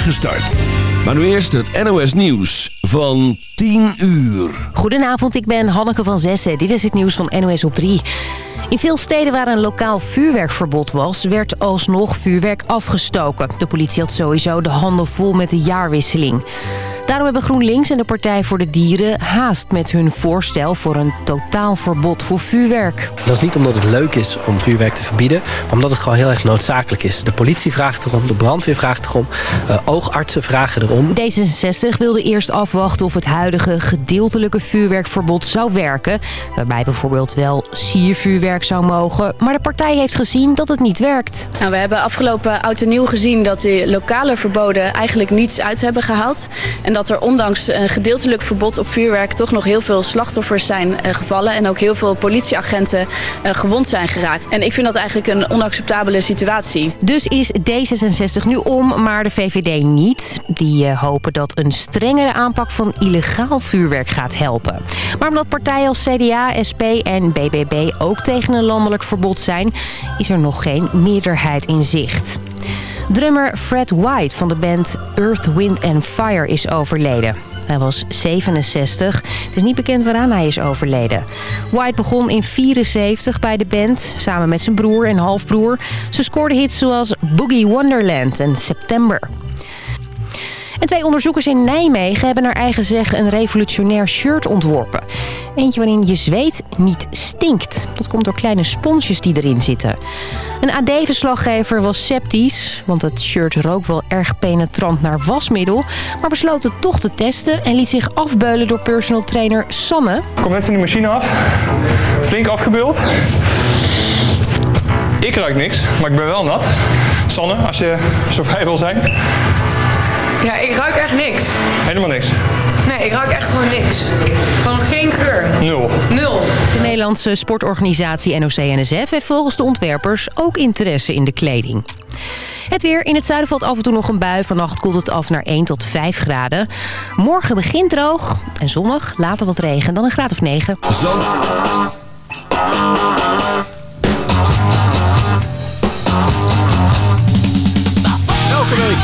start. Maar nu eerst het NOS Nieuws van 10 uur. Goedenavond, ik ben Hanneke van Zessen. Dit is het nieuws van NOS op 3. In veel steden waar een lokaal vuurwerkverbod was... werd alsnog vuurwerk afgestoken. De politie had sowieso de handen vol met de jaarwisseling. Daarom hebben GroenLinks en de Partij voor de Dieren haast met hun voorstel voor een totaalverbod voor vuurwerk. Dat is niet omdat het leuk is om vuurwerk te verbieden, maar omdat het gewoon heel erg noodzakelijk is. De politie vraagt erom, de brandweer vraagt erom, uh, oogartsen vragen erom. D66 wilde eerst afwachten of het huidige gedeeltelijke vuurwerkverbod zou werken. Waarbij bijvoorbeeld wel siervuurwerk zou mogen. Maar de partij heeft gezien dat het niet werkt. Nou, we hebben afgelopen oud en nieuw gezien dat de lokale verboden eigenlijk niets uit hebben gehaald. En dat er ondanks een gedeeltelijk verbod op vuurwerk toch nog heel veel slachtoffers zijn uh, gevallen. En ook heel veel politieagenten uh, gewond zijn geraakt. En ik vind dat eigenlijk een onacceptabele situatie. Dus is D66 nu om, maar de VVD niet. Die uh, hopen dat een strengere aanpak van illegaal vuurwerk gaat helpen. Maar omdat partijen als CDA, SP en BBB ook tegen een landelijk verbod zijn... is er nog geen meerderheid in zicht. Drummer Fred White van de band Earth, Wind and Fire is overleden. Hij was 67. Het is niet bekend waaraan hij is overleden. White begon in 74 bij de band, samen met zijn broer en halfbroer. Ze scoorden hits zoals Boogie Wonderland en September. En twee onderzoekers in Nijmegen hebben naar eigen zeggen een revolutionair shirt ontworpen. Eentje waarin je zweet niet stinkt. Dat komt door kleine sponsjes die erin zitten. Een AD-verslaggever was sceptisch, want het shirt rook wel erg penetrant naar wasmiddel. Maar besloot het toch te testen en liet zich afbeulen door personal trainer Sanne. Kom net van die machine af. Flink afgebeuld. Ik ruik niks, maar ik ben wel nat. Sanne, als je zo vrij wil zijn. Ja, ik ruik echt niks. Helemaal niks. Nee, ik ruik echt gewoon niks. Gewoon geen geur. Nul. Nul. De Nederlandse sportorganisatie NOC-NSF heeft volgens de ontwerpers ook interesse in de kleding. Het weer. In het zuiden valt af en toe nog een bui. Vannacht koelt het af naar 1 tot 5 graden. Morgen begint droog en zonnig. Later wat regen, dan een graad of 9. Zon.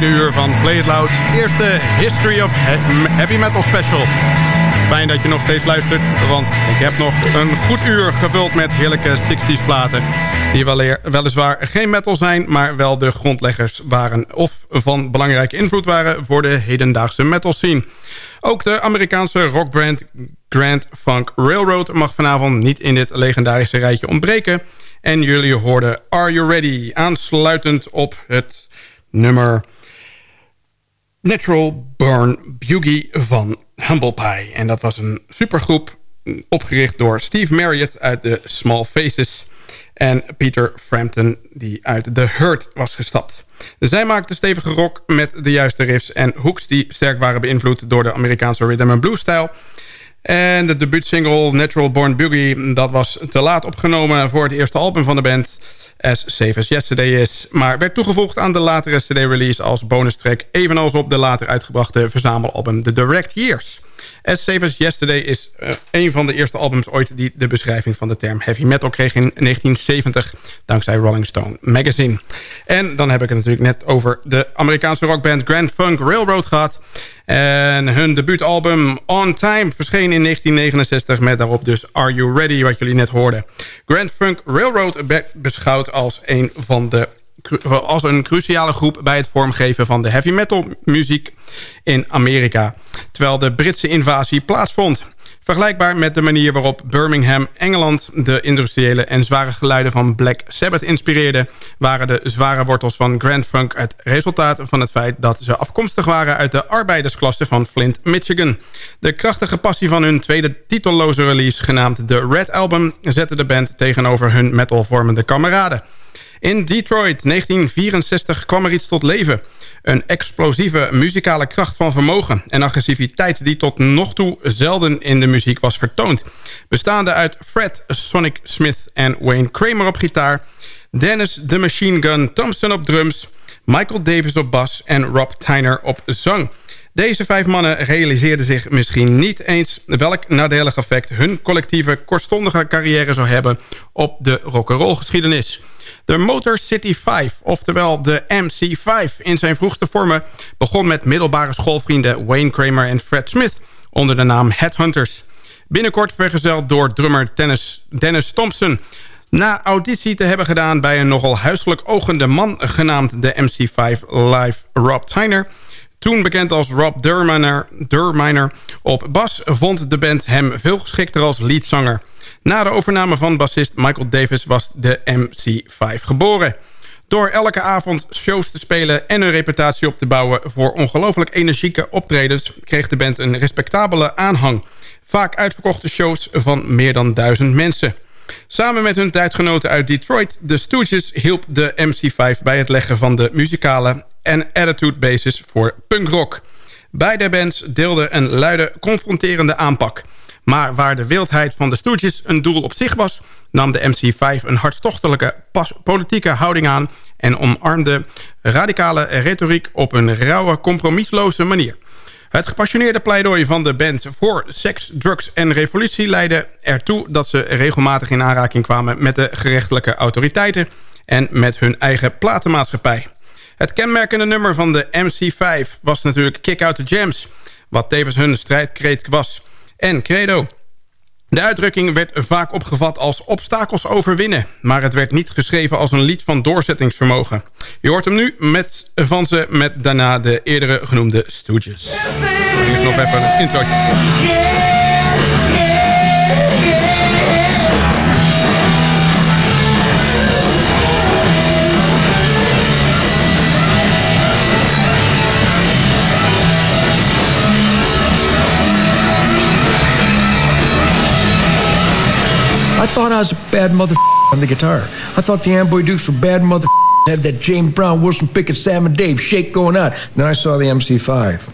Uur van Play It Loud's eerste History of Heavy Metal Special. Fijn dat je nog steeds luistert, want ik heb nog een goed uur gevuld met heerlijke 60s platen. Die weliswaar geen metal zijn, maar wel de grondleggers waren of van belangrijke invloed waren voor de hedendaagse metal scene. Ook de Amerikaanse rockbrand Grand Funk Railroad mag vanavond niet in dit legendarische rijtje ontbreken. En jullie hoorden Are You Ready? Aansluitend op het nummer Natural Burn Boogie van Humble Pie. En dat was een supergroep opgericht door Steve Marriott uit de Small Faces... en Peter Frampton die uit The Hurt was gestapt. Zij maakten stevige rock met de juiste riffs en hooks... die sterk waren beïnvloed door de Amerikaanse rhythm and blues stijl... En de debuutsingle Natural Born Boogie... dat was te laat opgenomen voor het eerste album van de band... As Safe As Yesterday is... maar werd toegevoegd aan de latere CD-release als bonus track... evenals op de later uitgebrachte verzamelalbum The Direct Years... As Safe As Yesterday is uh, een van de eerste albums ooit... die de beschrijving van de term heavy metal kreeg in 1970... dankzij Rolling Stone Magazine. En dan heb ik het natuurlijk net over de Amerikaanse rockband Grand Funk Railroad gehad... En hun debuutalbum On Time verscheen in 1969... met daarop dus Are You Ready, wat jullie net hoorden. Grand Funk Railroad beschouwd als een van de als een cruciale groep bij het vormgeven van de heavy metal muziek in Amerika. Terwijl de Britse invasie plaatsvond. Vergelijkbaar met de manier waarop Birmingham, Engeland... de industriële en zware geluiden van Black Sabbath inspireerde... waren de zware wortels van Grand Funk het resultaat van het feit... dat ze afkomstig waren uit de arbeidersklasse van Flint, Michigan. De krachtige passie van hun tweede titelloze release... genaamd The Red Album... zette de band tegenover hun metalvormende kameraden. In Detroit 1964 kwam er iets tot leven... Een explosieve muzikale kracht van vermogen en agressiviteit... die tot nog toe zelden in de muziek was vertoond. Bestaande uit Fred Sonic Smith en Wayne Kramer op gitaar... Dennis The Machine Gun Thompson op drums... Michael Davis op bas en Rob Tyner op zang... Deze vijf mannen realiseerden zich misschien niet eens... welk nadelig effect hun collectieve kortstondige carrière zou hebben... op de rock'n'roll geschiedenis. De Motor City 5, oftewel de MC5 in zijn vroegste vormen... begon met middelbare schoolvrienden Wayne Kramer en Fred Smith... onder de naam Headhunters. Binnenkort vergezeld door drummer Dennis, Dennis Thompson... Na auditie te hebben gedaan bij een nogal huiselijk ogende man... genaamd de MC5 Live Rob Tyner... Toen bekend als Rob Durminer, Durminer op bas... vond de band hem veel geschikter als leadzanger. Na de overname van bassist Michael Davis was de MC5 geboren. Door elke avond shows te spelen en een reputatie op te bouwen... voor ongelooflijk energieke optredens... kreeg de band een respectabele aanhang. Vaak uitverkochte shows van meer dan duizend mensen. Samen met hun tijdgenoten uit Detroit, de Stooges... hielp de MC5 bij het leggen van de muzikale en attitude basis voor punkrock. Beide bands deelden een luide, confronterende aanpak... Maar waar de wildheid van de Stooges een doel op zich was... nam de MC5 een hartstochtelijke politieke houding aan... en omarmde radicale retoriek op een rauwe, compromisloze manier. Het gepassioneerde pleidooi van de band voor seks, drugs en revolutie... leidde ertoe dat ze regelmatig in aanraking kwamen... met de gerechtelijke autoriteiten en met hun eigen platenmaatschappij. Het kenmerkende nummer van de MC5 was natuurlijk Kick Out The Jams... wat tevens hun strijdkreet was en credo. De uitdrukking werd vaak opgevat als obstakels overwinnen... maar het werd niet geschreven als een lied van doorzettingsvermogen. Je hoort hem nu met, van ze met daarna de eerdere genoemde Stooges. Eerst nog even een intro. Was a bad mother on the guitar. I thought the Amboy Dukes were bad mother had that James Brown, Wilson Pickett, Sam and Dave shake going on. Then I saw the MC5.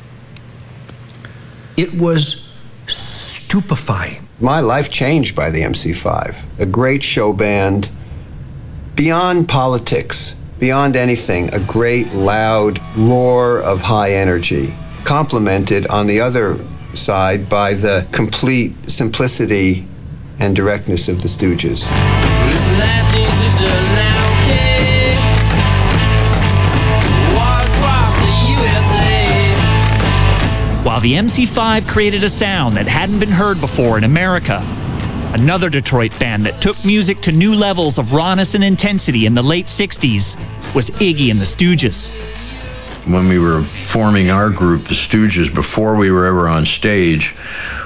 It was stupefying. My life changed by the MC5. A great show band, beyond politics, beyond anything, a great loud roar of high energy, complemented on the other side by the complete simplicity and directness of the Stooges. While the MC5 created a sound that hadn't been heard before in America, another Detroit band that took music to new levels of rawness and intensity in the late 60s was Iggy and the Stooges. When we were forming our group, the Stooges, before we were ever on stage,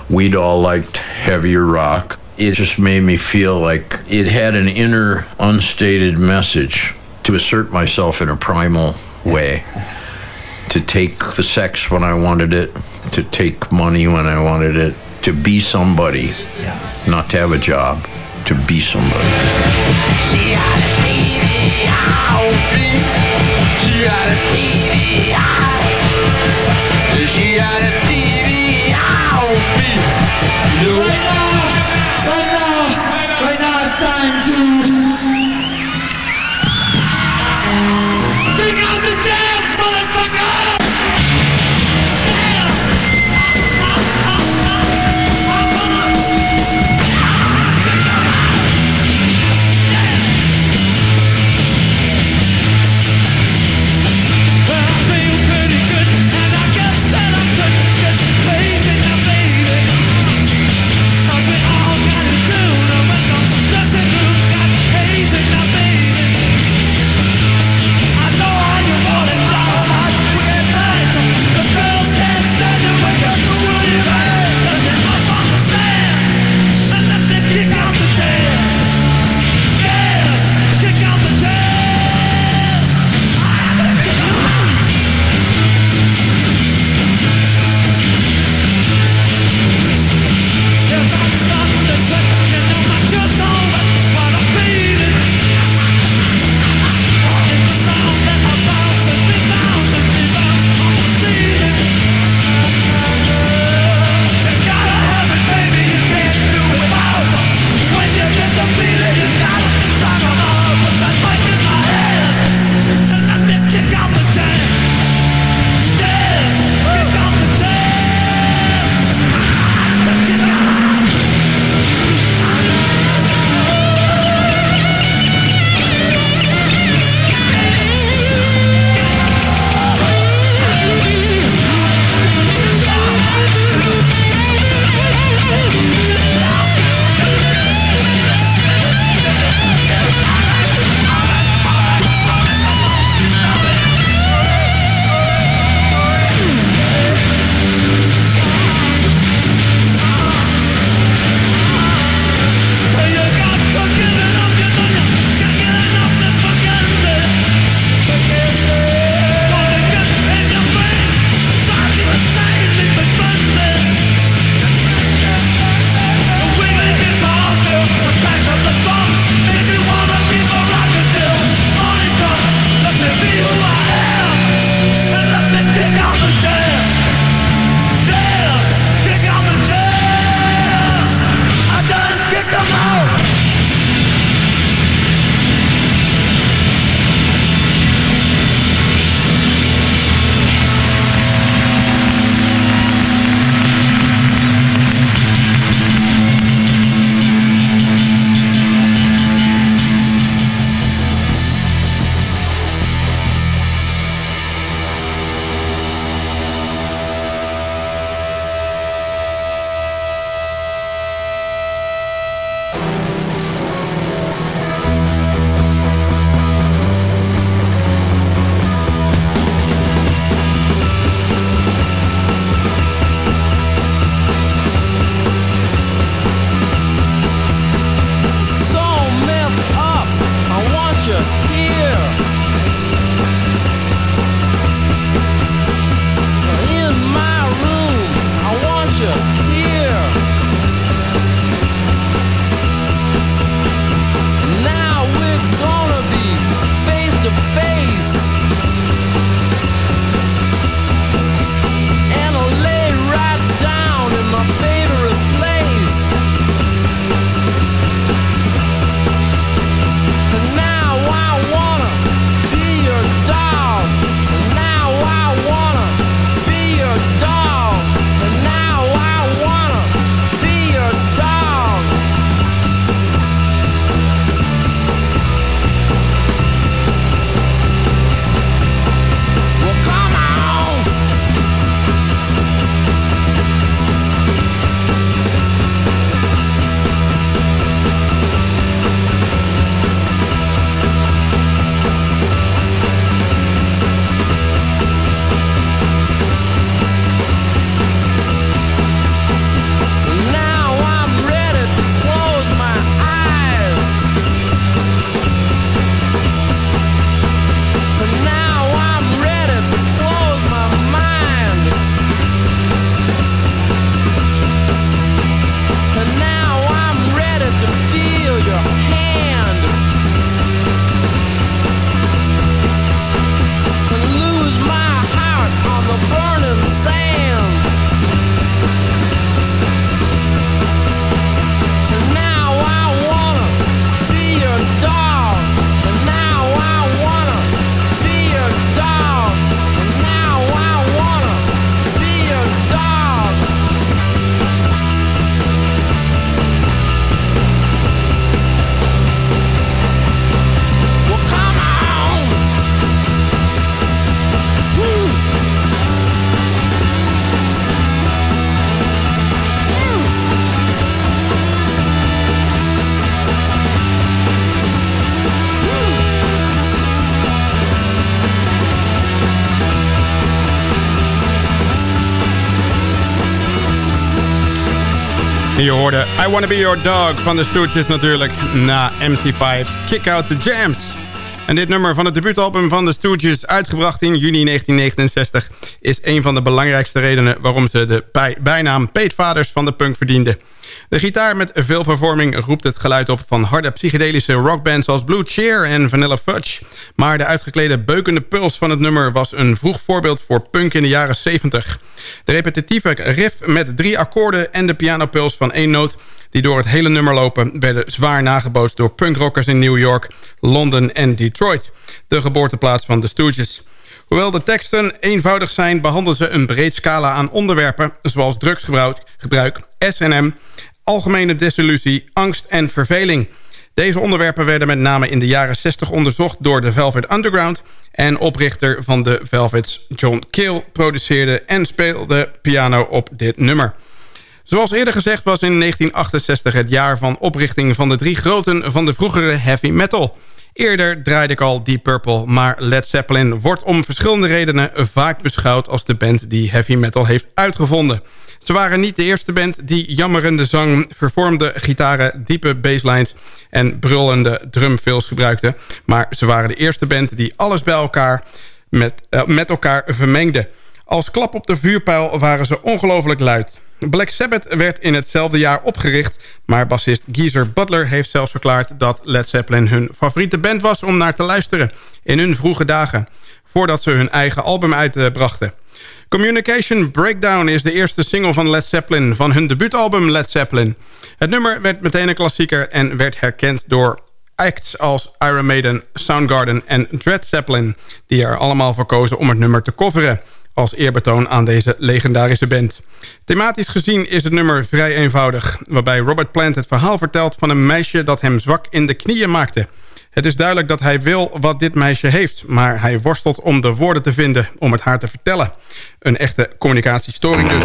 we'd all liked heavier rock it just made me feel like it had an inner unstated message to assert myself in a primal way to take the sex when I wanted it, to take money when I wanted it, to be somebody, not to have a job, to be somebody. Je hoorde I Wanna Be Your Dog van de Stooges natuurlijk. Na MC5, Kick Out The Jams. En dit nummer van het debuutalbum van de Stooges, uitgebracht in juni 1969... is een van de belangrijkste redenen waarom ze de bijnaam Peetvaders van de punk verdienden. De gitaar met veel vervorming roept het geluid op van harde psychedelische rockbands als Blue Cheer en Vanilla Fudge. Maar de uitgeklede beukende puls van het nummer was een vroeg voorbeeld voor punk in de jaren 70. De repetitieve riff met drie akkoorden en de pianopuls van één noot die door het hele nummer lopen... werden zwaar nagebootst door punkrockers in New York, Londen en Detroit. De geboorteplaats van de Stooges. Hoewel de teksten eenvoudig zijn... behandelen ze een breed scala aan onderwerpen... zoals drugsgebruik, S&M algemene desillusie, angst en verveling. Deze onderwerpen werden met name in de jaren 60 onderzocht door de Velvet Underground... en oprichter van de Velvets John Cale produceerde en speelde piano op dit nummer. Zoals eerder gezegd was in 1968 het jaar van oprichting van de drie groten van de vroegere heavy metal... Eerder draaide ik al Deep Purple, maar Led Zeppelin wordt om verschillende redenen vaak beschouwd als de band die heavy metal heeft uitgevonden. Ze waren niet de eerste band die jammerende zang, vervormde gitaren, diepe basslines en brullende drumfills gebruikte. Maar ze waren de eerste band die alles bij elkaar met, uh, met elkaar vermengde. Als klap op de vuurpijl waren ze ongelooflijk luid. Black Sabbath werd in hetzelfde jaar opgericht... maar bassist Geezer Butler heeft zelfs verklaard... dat Led Zeppelin hun favoriete band was om naar te luisteren... in hun vroege dagen, voordat ze hun eigen album uitbrachten. Communication Breakdown is de eerste single van Led Zeppelin... van hun debuutalbum Led Zeppelin. Het nummer werd meteen een klassieker... en werd herkend door acts als Iron Maiden, Soundgarden en Dread Zeppelin... die er allemaal voor kozen om het nummer te coveren... als eerbetoon aan deze legendarische band. Thematisch gezien is het nummer vrij eenvoudig... waarbij Robert Plant het verhaal vertelt van een meisje... dat hem zwak in de knieën maakte... Het is duidelijk dat hij wil wat dit meisje heeft... maar hij worstelt om de woorden te vinden om het haar te vertellen. Een echte communicatiestoring dus.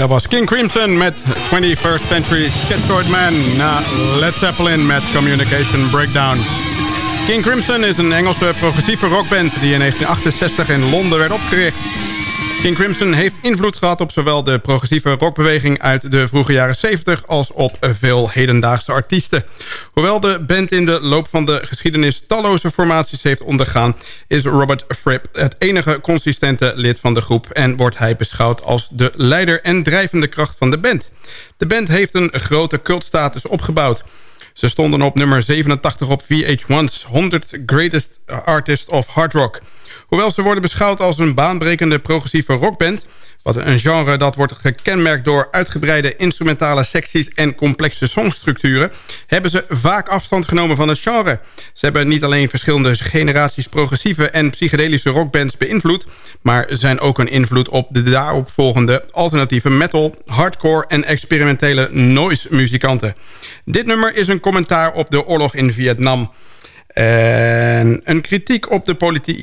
Dat was King Crimson met 21st Century Schizoid Man na Led Zeppelin met Communication Breakdown. King Crimson is een Engelse progressieve rockband die in 1968 in Londen werd opgericht. King Crimson heeft invloed gehad op zowel de progressieve rockbeweging uit de vroege jaren 70 als op veel hedendaagse artiesten. Hoewel de band in de loop van de geschiedenis talloze formaties heeft ondergaan, is Robert Fripp het enige consistente lid van de groep en wordt hij beschouwd als de leider en drijvende kracht van de band. De band heeft een grote cultstatus opgebouwd. Ze stonden op nummer 87 op VH1's 100 Greatest Artists of Hard Rock. Hoewel ze worden beschouwd als een baanbrekende progressieve rockband... wat een genre dat wordt gekenmerkt door uitgebreide instrumentale secties... en complexe songstructuren... hebben ze vaak afstand genomen van het genre. Ze hebben niet alleen verschillende generaties progressieve en psychedelische rockbands beïnvloed... maar zijn ook een invloed op de daaropvolgende alternatieve metal... hardcore en experimentele noise muzikanten. Dit nummer is een commentaar op de oorlog in Vietnam... En een kritiek op de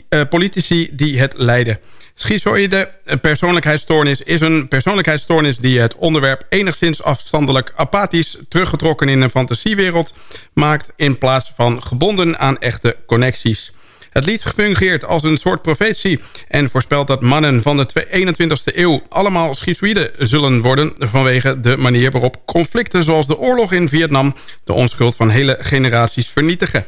uh, politici die het leiden. Schizoïde persoonlijkheidsstoornis is een persoonlijkheidsstoornis... die het onderwerp enigszins afstandelijk apathisch... teruggetrokken in een fantasiewereld maakt... in plaats van gebonden aan echte connecties. Het lied fungeert als een soort profetie... en voorspelt dat mannen van de 21ste eeuw... allemaal schizoïde zullen worden... vanwege de manier waarop conflicten zoals de oorlog in Vietnam... de onschuld van hele generaties vernietigen.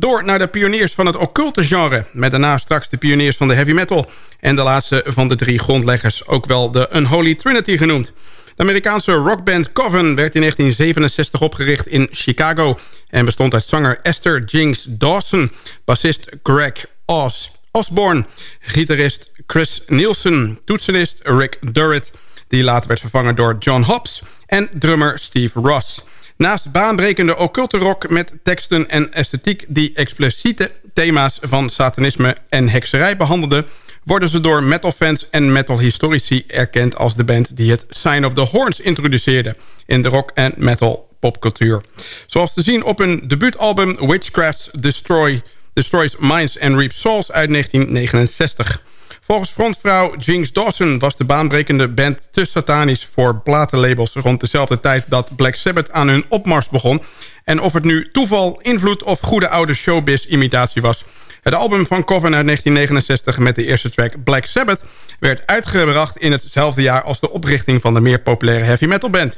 Door naar de pioniers van het occulte genre. Met daarna straks de pioniers van de heavy metal. En de laatste van de drie grondleggers. Ook wel de Unholy Trinity genoemd. De Amerikaanse rockband Coven werd in 1967 opgericht in Chicago... en bestond uit zanger Esther Jinx Dawson... bassist Greg Os Osborne, gitarist Chris Nielsen... toetsenist Rick Durrett, die later werd vervangen door John Hobbs... en drummer Steve Ross... Naast baanbrekende occulte rock met teksten en esthetiek... die expliciete thema's van satanisme en hekserij behandelden... worden ze door metalfans en metalhistorici erkend als de band... die het Sign of the Horns introduceerde in de rock- en metal popcultuur. Zoals te zien op hun debuutalbum Witchcraft's Destroy, Destroys Minds and Reaps Souls uit 1969... Volgens frontvrouw Jinx Dawson was de baanbrekende band te satanisch voor platenlabels... rond dezelfde tijd dat Black Sabbath aan hun opmars begon. En of het nu toeval, invloed of goede oude showbiz-imitatie was... Het album van Coven uit 1969 met de eerste track Black Sabbath... werd uitgebracht in hetzelfde jaar als de oprichting van de meer populaire heavy metal band.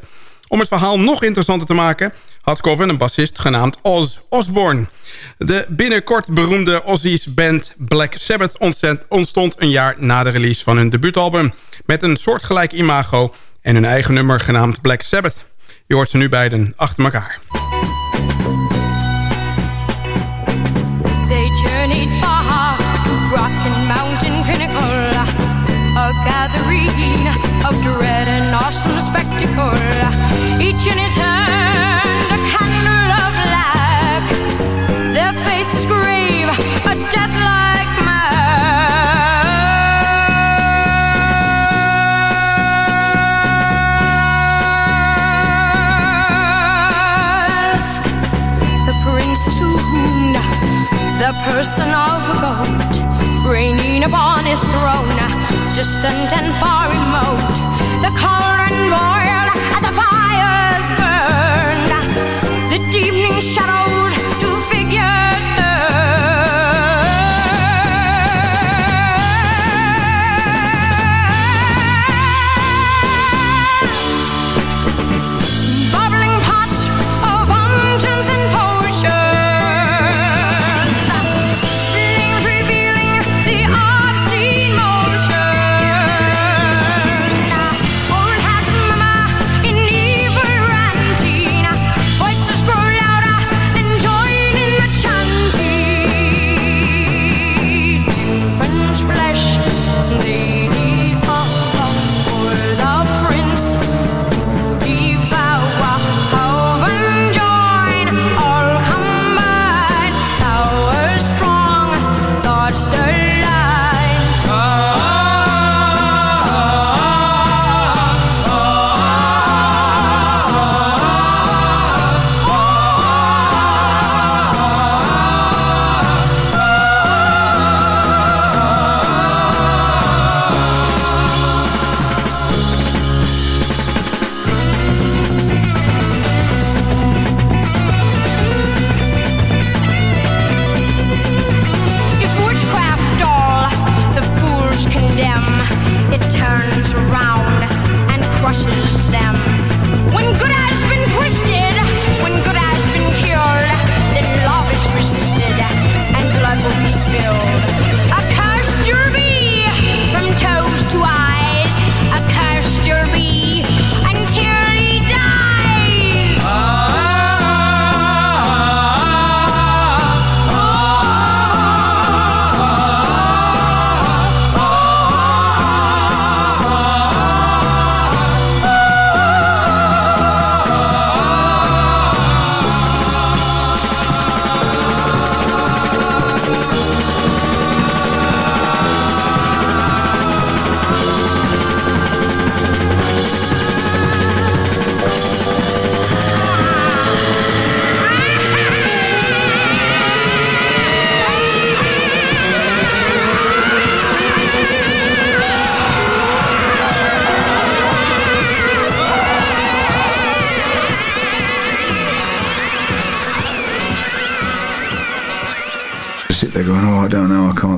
Om het verhaal nog interessanter te maken had Coven een bassist genaamd Oz Osborne. De binnenkort beroemde Ozzy's band Black Sabbath ontstond een jaar na de release van hun debuutalbum... met een soortgelijk imago en hun eigen nummer genaamd Black Sabbath. Je hoort ze nu beiden achter elkaar. They journeyed far to Mountain Pinnacle A gathering of dread and awesome spectacle Each in his hand, a candle of black. Their faces grave, a mask. The prince to whom the person of gold, reigning upon his throne, distant and far.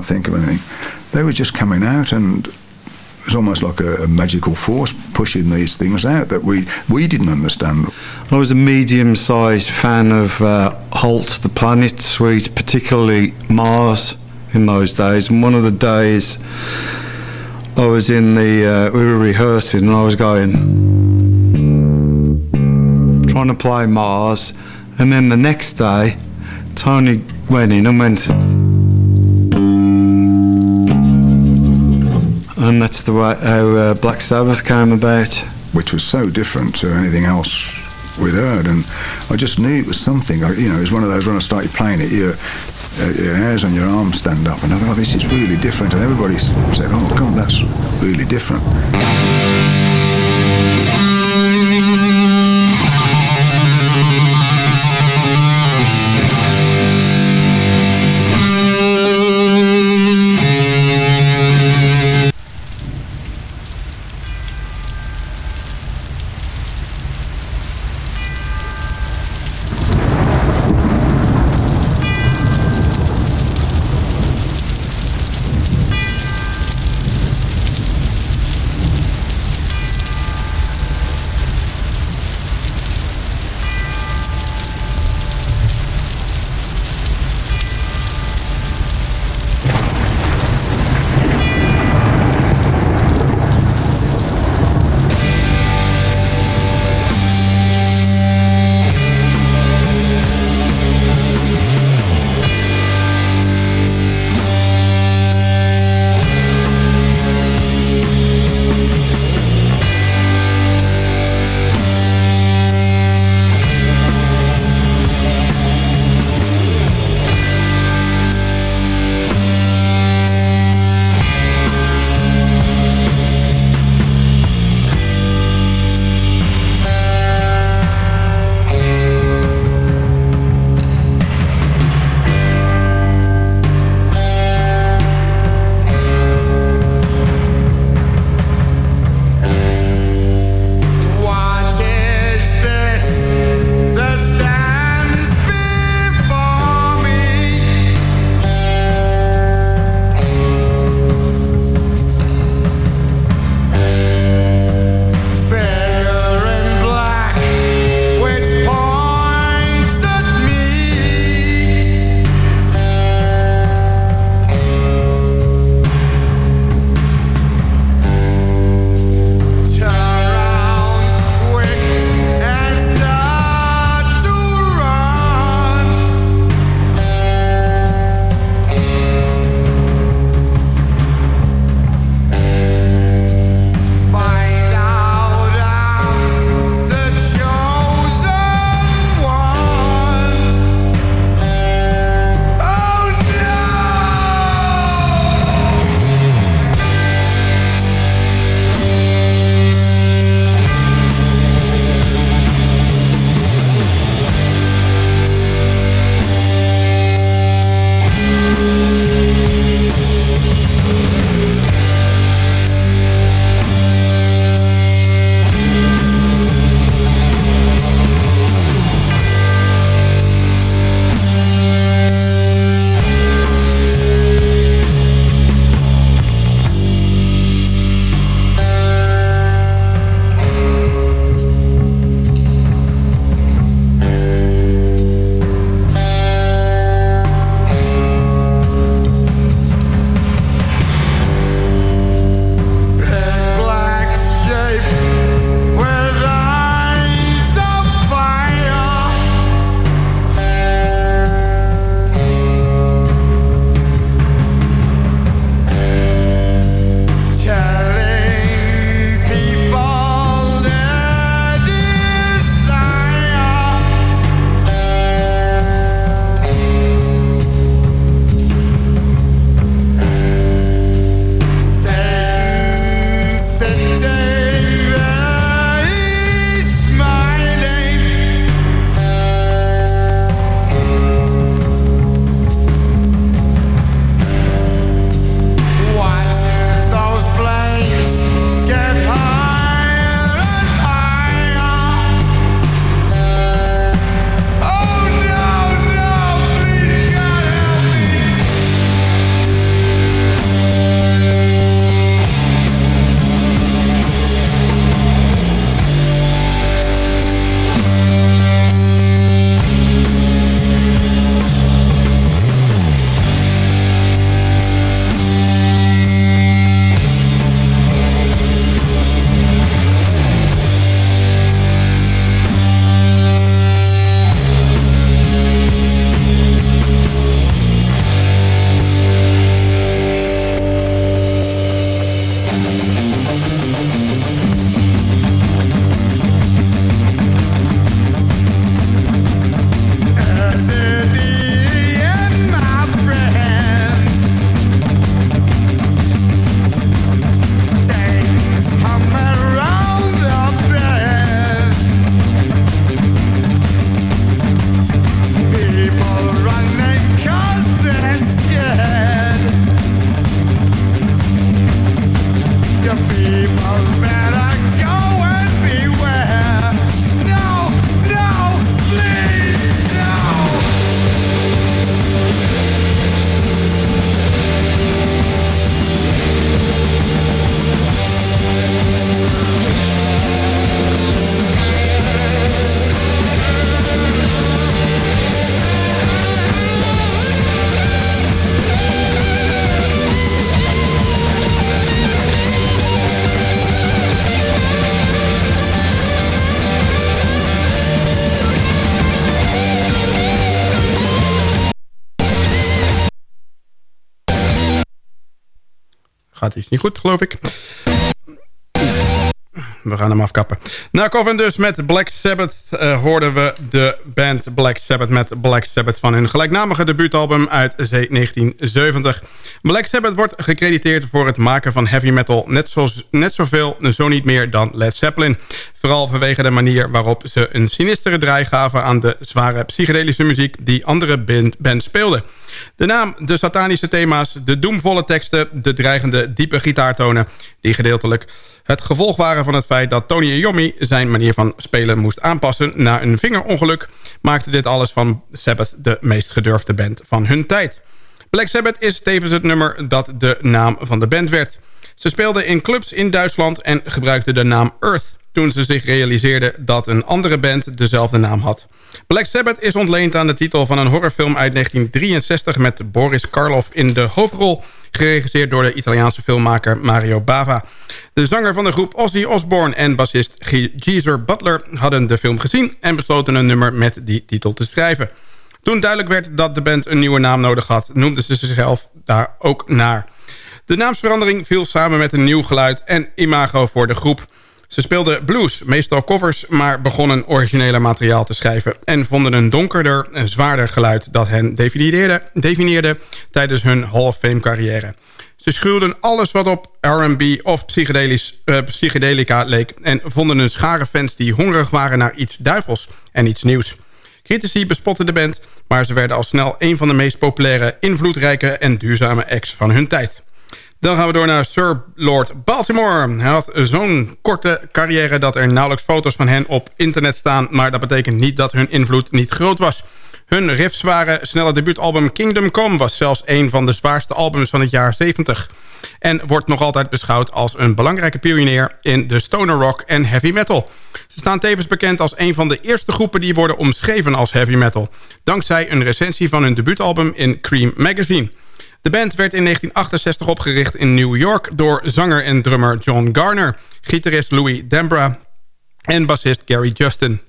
Can't think of anything. They were just coming out and it was almost like a, a, magical force pushing these things out that we we didn't understand. I was a medium-sized fan of uh, Holt, the Planet Suite, particularly Mars in those days. And one of the days I was in the, uh, we were rehearsing and I was going, trying to play Mars. And then the next day, Tony went in and went, and that's the way how uh, Black Sabbath came about. Which was so different to anything else we'd heard, and I just knew it was something. I, you know, it was one of those when I started playing it, your, uh, your hairs on your arms stand up, and I thought, oh, this is really different. And everybody said, oh, God, that's really different. Iets niet goed, geloof ik. We gaan hem afkappen. Na Coven dus met Black Sabbath uh, hoorden we de band Black Sabbath met Black Sabbath van hun gelijknamige debuutalbum uit 1970. Black Sabbath wordt gecrediteerd voor het maken van heavy metal net, zo, net zoveel, zo niet meer dan Led Zeppelin. Vooral vanwege de manier waarop ze een sinistere draai gaven aan de zware psychedelische muziek die andere band, speelden. De naam, de satanische thema's, de doemvolle teksten, de dreigende diepe gitaartonen... die gedeeltelijk het gevolg waren van het feit dat Tony Iommi zijn manier van spelen moest aanpassen na een vingerongeluk... maakte dit alles van Sabbath de meest gedurfde band van hun tijd. Black Sabbath is tevens het nummer dat de naam van de band werd. Ze speelden in clubs in Duitsland en gebruikten de naam Earth... toen ze zich realiseerden dat een andere band dezelfde naam had. Black Sabbath is ontleend aan de titel van een horrorfilm uit 1963... met Boris Karloff in de hoofdrol geregisseerd door de Italiaanse filmmaker Mario Bava. De zanger van de groep Ozzy Osbourne en bassist Geezer Butler hadden de film gezien... en besloten een nummer met die titel te schrijven. Toen duidelijk werd dat de band een nieuwe naam nodig had... noemden ze zichzelf daar ook naar. De naamsverandering viel samen met een nieuw geluid en imago voor de groep... Ze speelden blues, meestal covers, maar begonnen originele materiaal te schrijven... en vonden een donkerder zwaarder geluid dat hen definieerde, definieerde tijdens hun Hall of Fame carrière. Ze schuwden alles wat op R&B of psychedelisch, uh, psychedelica leek... en vonden een schare fans die hongerig waren naar iets duivels en iets nieuws. Critici bespotten de band, maar ze werden al snel... een van de meest populaire, invloedrijke en duurzame acts van hun tijd. Dan gaan we door naar Sir Lord Baltimore. Hij had zo'n korte carrière dat er nauwelijks foto's van hen op internet staan... maar dat betekent niet dat hun invloed niet groot was. Hun riffzware, snelle debuutalbum Kingdom Come... was zelfs een van de zwaarste albums van het jaar 70 en wordt nog altijd beschouwd als een belangrijke pionier in de stoner rock en heavy metal. Ze staan tevens bekend als een van de eerste groepen die worden omschreven als heavy metal, dankzij een recensie van hun debuutalbum in Cream Magazine. De band werd in 1968 opgericht in New York door zanger en drummer John Garner, gitarist Louis Dembra en bassist Gary Justin.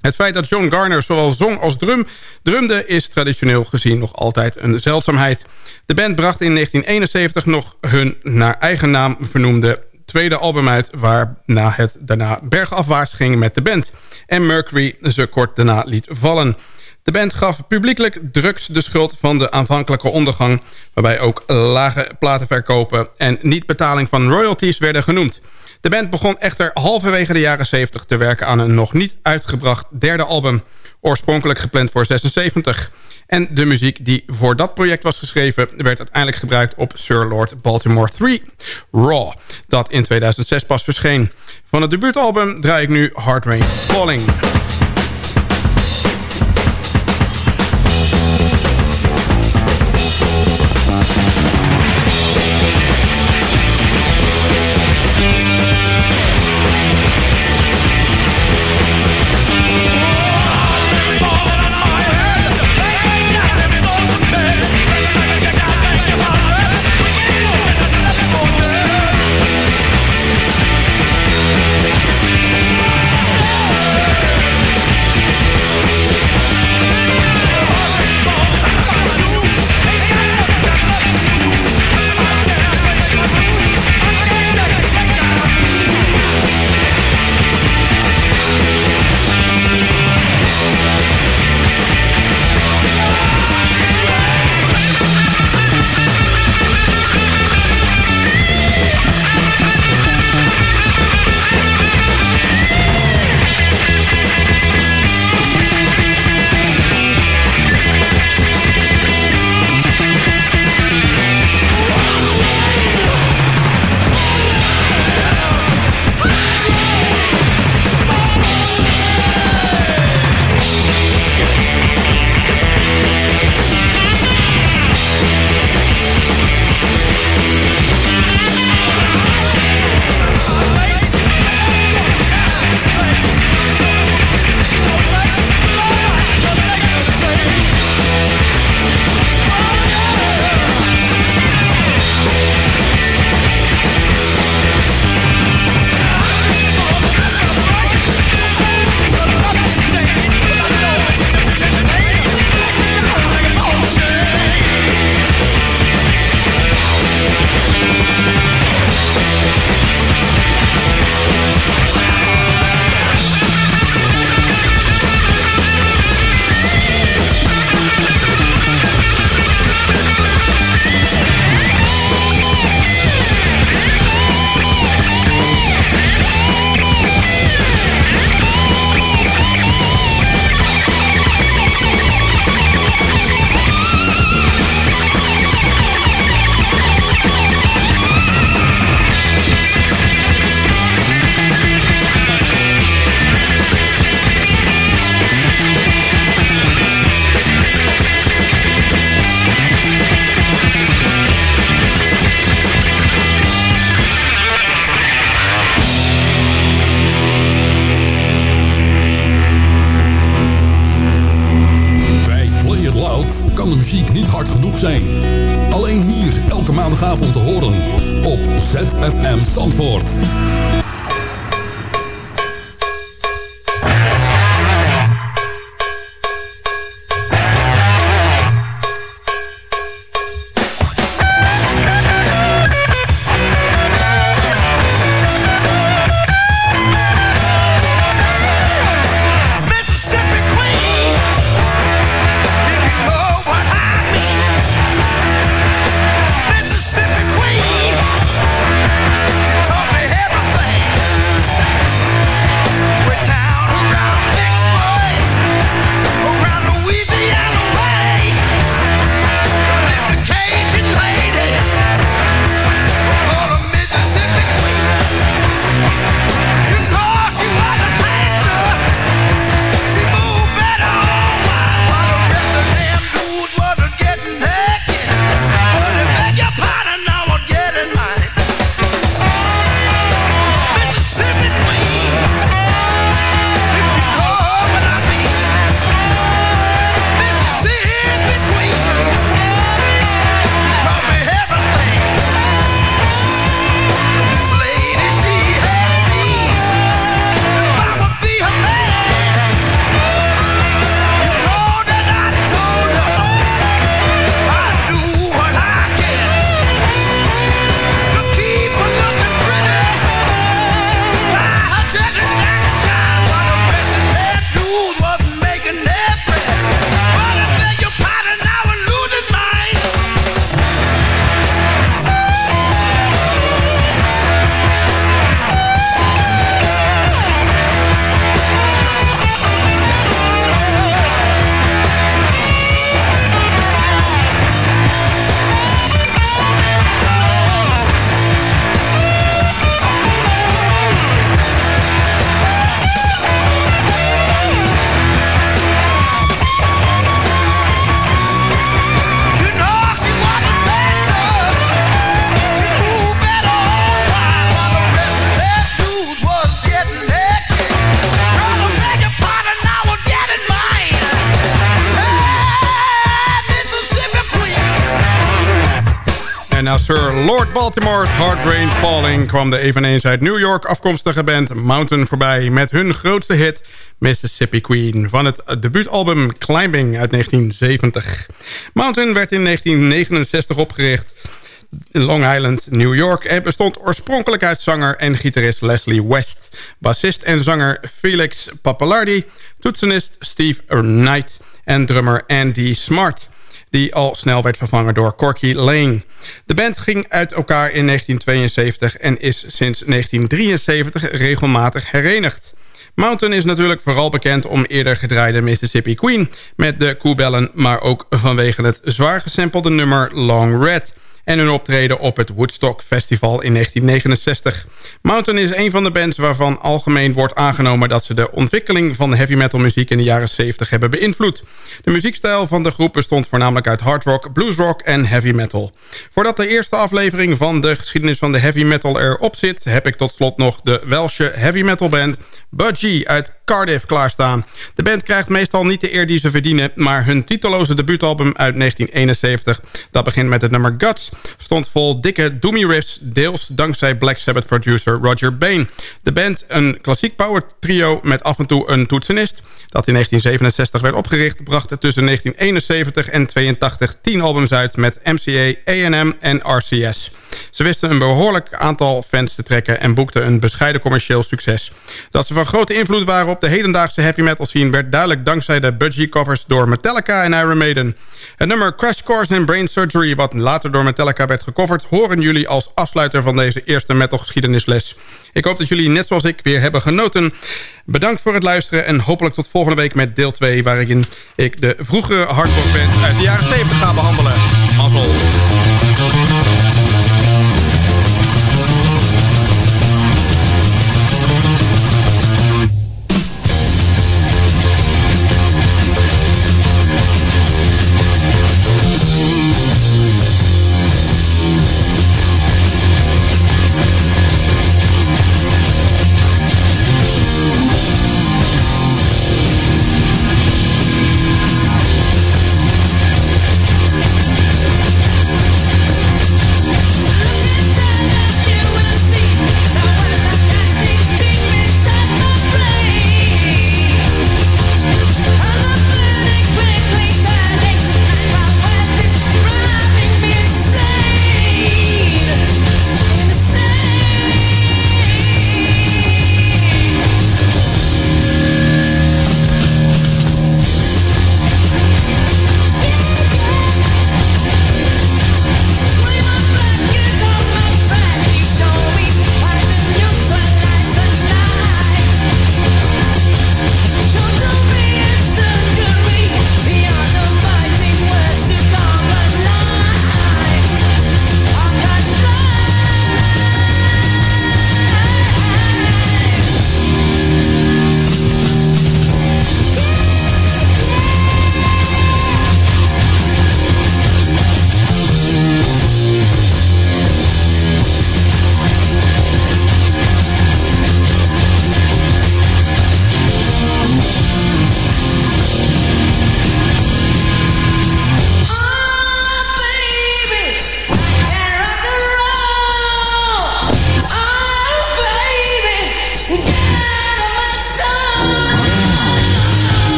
Het feit dat John Garner zowel zong als drum, drumde is traditioneel gezien nog altijd een zeldzaamheid. De band bracht in 1971 nog hun naar eigen naam vernoemde tweede album uit... waarna het daarna bergafwaarts ging met de band. En Mercury ze kort daarna liet vallen. De band gaf publiekelijk drugs de schuld van de aanvankelijke ondergang... waarbij ook lage platenverkopen en niet-betaling van royalties werden genoemd. De band begon echter halverwege de jaren 70 te werken aan een nog niet uitgebracht derde album... oorspronkelijk gepland voor 76. En de muziek die voor dat project was geschreven... werd uiteindelijk gebruikt op Sir Lord Baltimore 3, Raw... dat in 2006 pas verscheen. Van het debuutalbum draai ik nu Hard Rain Falling. Baltimore's Hard Rain Falling kwam de eveneens uit New York afkomstige band Mountain voorbij... met hun grootste hit Mississippi Queen van het debuutalbum Climbing uit 1970. Mountain werd in 1969 opgericht in Long Island, New York... en bestond oorspronkelijk uit zanger en gitarist Leslie West... bassist en zanger Felix Papalardi, toetsenist Steve Knight en drummer Andy Smart die al snel werd vervangen door Corky Lane. De band ging uit elkaar in 1972 en is sinds 1973 regelmatig herenigd. Mountain is natuurlijk vooral bekend om eerder gedraaide Mississippi Queen... met de koebellen, maar ook vanwege het zwaar gesampelde nummer Long Red en hun optreden op het Woodstock Festival in 1969. Mountain is een van de bands waarvan algemeen wordt aangenomen... dat ze de ontwikkeling van heavy metal muziek in de jaren 70 hebben beïnvloed. De muziekstijl van de groep bestond voornamelijk uit hard rock, blues rock en heavy metal. Voordat de eerste aflevering van de geschiedenis van de heavy metal erop zit... heb ik tot slot nog de Welsche heavy metal band Budgie uit Cardiff klaarstaan. De band krijgt meestal niet de eer die ze verdienen... maar hun titeloze debuutalbum uit 1971... dat begint met het nummer Guts... stond vol dikke doomy riffs... deels dankzij Black Sabbath producer Roger Bain. De band, een klassiek power trio met af en toe een toetsenist... dat in 1967 werd opgericht... bracht tussen 1971 en 82 tien albums uit... met MCA, A&M en RCS. Ze wisten een behoorlijk aantal fans te trekken... en boekten een bescheiden commercieel succes. Dat ze van grote invloed waren op de hedendaagse heavy metal scene... werd duidelijk dankzij de budgie covers door Metallica en Iron Maiden. Het nummer Crash Course in Brain Surgery... wat later door Metallica werd gecoverd... horen jullie als afsluiter van deze eerste metal geschiedenisles. Ik hoop dat jullie net zoals ik weer hebben genoten. Bedankt voor het luisteren en hopelijk tot volgende week met deel 2... waarin ik de vroegere hardcore uit de jaren 70 ga behandelen. Mazzel.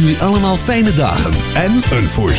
Jullie allemaal fijne dagen en een voorspoedig